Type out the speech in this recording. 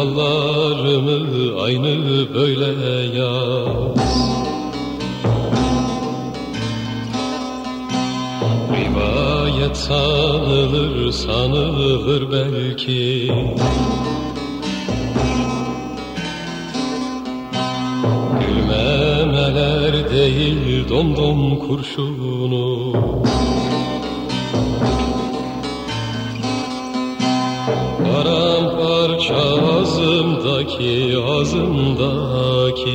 hallarımı aynı böyle yaz. Rivayet sanılır sanılır belki. Gülmemeler değil domdom kurşunu Paramparça ağzımdaki ağzımdaki